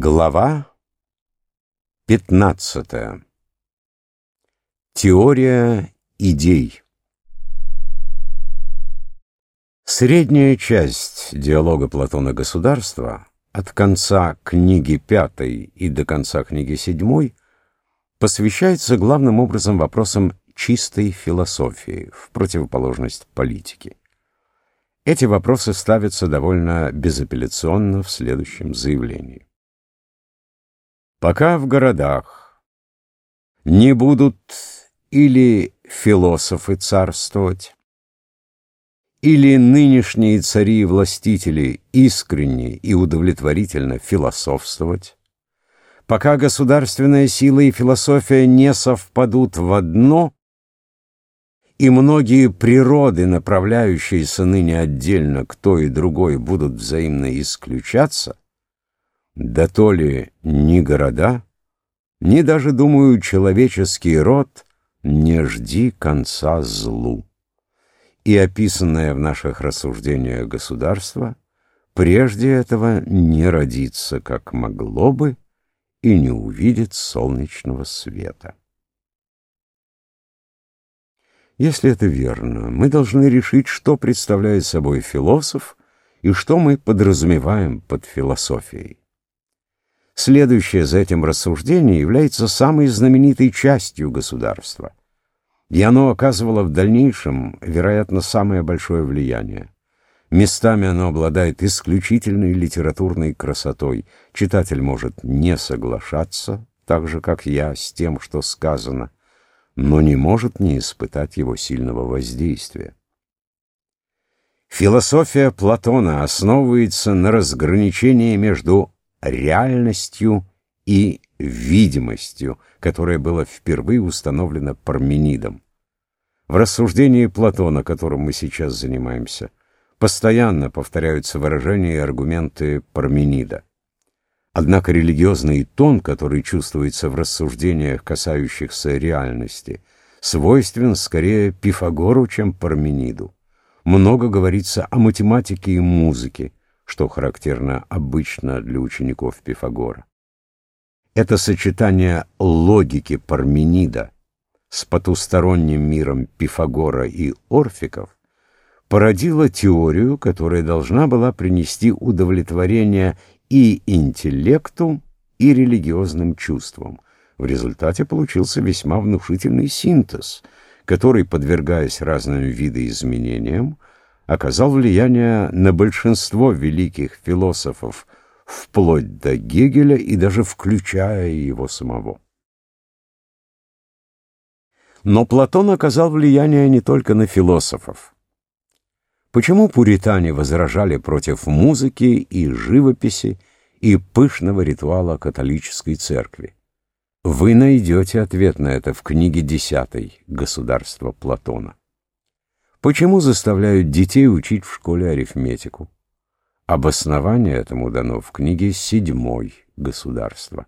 Глава 15. Теория идей. Средняя часть диалога Платона «Государство» от конца книги пятой и до конца книги седьмой посвящается главным образом вопросам чистой философии в противоположность политике. Эти вопросы ставятся довольно безапелляционно в следующем заявлении. Пока в городах. Не будут или философы царствовать, или нынешние цари и властители искренне и удовлетворительно философствовать, пока государственная сила и философия не совпадут в одно, и многие природы, направляющиеся ныне отдельно к той и другой, будут взаимно исключаться, да то ли ни города, ни даже, думаю, человеческий род не жди конца злу. И описанное в наших рассуждениях государство прежде этого не родится, как могло бы, и не увидит солнечного света. Если это верно, мы должны решить, что представляет собой философ и что мы подразумеваем под философией. Следующее за этим рассуждение является самой знаменитой частью государства. И оно оказывало в дальнейшем, вероятно, самое большое влияние. Местами оно обладает исключительной литературной красотой. Читатель может не соглашаться, так же, как я, с тем, что сказано, но не может не испытать его сильного воздействия. Философия Платона основывается на разграничении между реальностью и видимостью, которое было впервые установлено Парменидом. В рассуждении Платона, которым мы сейчас занимаемся, постоянно повторяются выражения и аргументы Парменида. Однако религиозный тон, который чувствуется в рассуждениях, касающихся реальности, свойствен скорее Пифагору, чем Пармениду. Много говорится о математике и музыке, что характерно обычно для учеников Пифагора. Это сочетание логики Парменида с потусторонним миром Пифагора и Орфиков породило теорию, которая должна была принести удовлетворение и интеллекту, и религиозным чувствам. В результате получился весьма внушительный синтез, который, подвергаясь разным видоизменениям, оказал влияние на большинство великих философов, вплоть до Гегеля и даже включая его самого. Но Платон оказал влияние не только на философов. Почему пуритане возражали против музыки и живописи и пышного ритуала католической церкви? Вы найдете ответ на это в книге десятой «Государство Платона». Почему заставляют детей учить в школе арифметику? Обоснование этому дано в книге «Седьмой. Государство».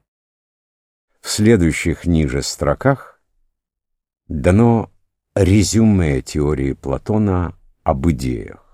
В следующих ниже строках дано резюме теории Платона об идеях.